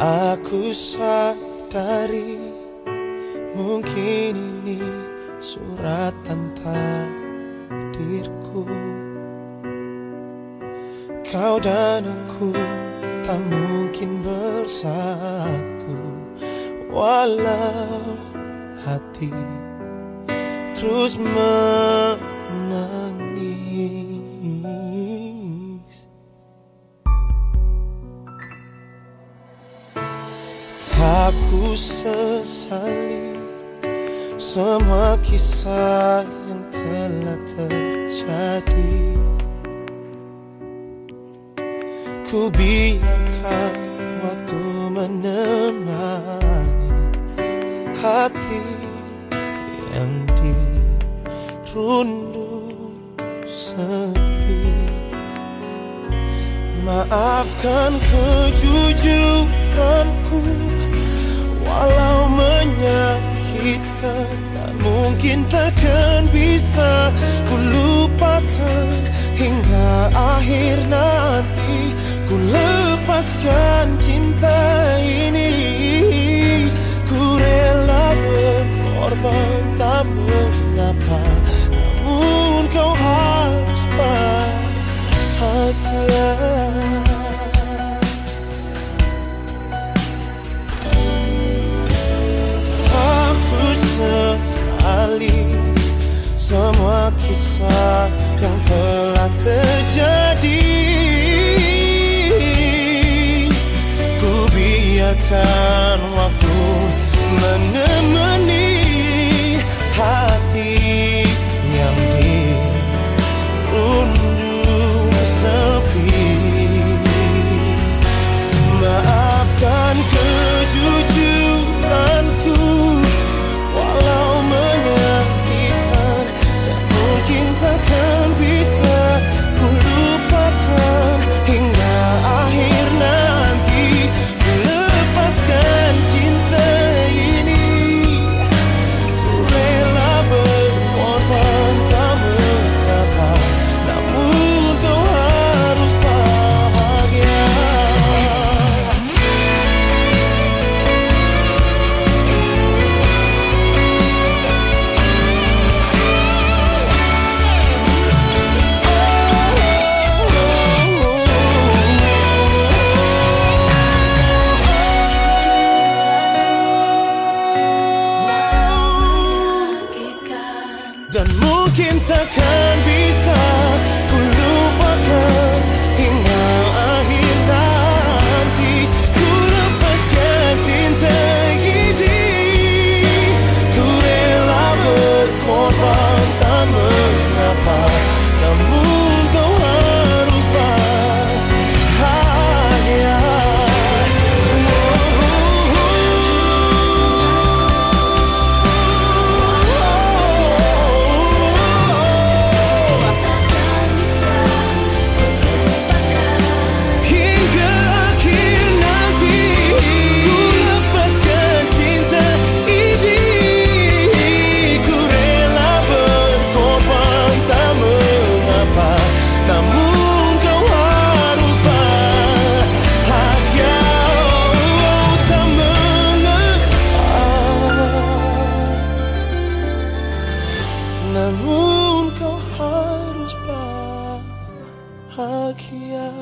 Aku sadari Mungkin ini suratan takdirku. Kau dan aku tak mungkin bersatu Walau hati terus menangis Tak ku sesali semua kisah yang telah terjadi. Ku biarkan waktu menemani hati yang dirundung sepi. Maafkan kejujuranku Walau menyakitkan Tak mungkin takkan bisa Ku lupakan hingga akhir nanti. Ku lepaskan cinta ini Ku rela berkorban tak mengapa. Namun kau harus bahagia sesali semua kisah yang telah terjadi. Ku biarkan waktu menemani hati mungkin takkan bisa Namun kau harus bahagia.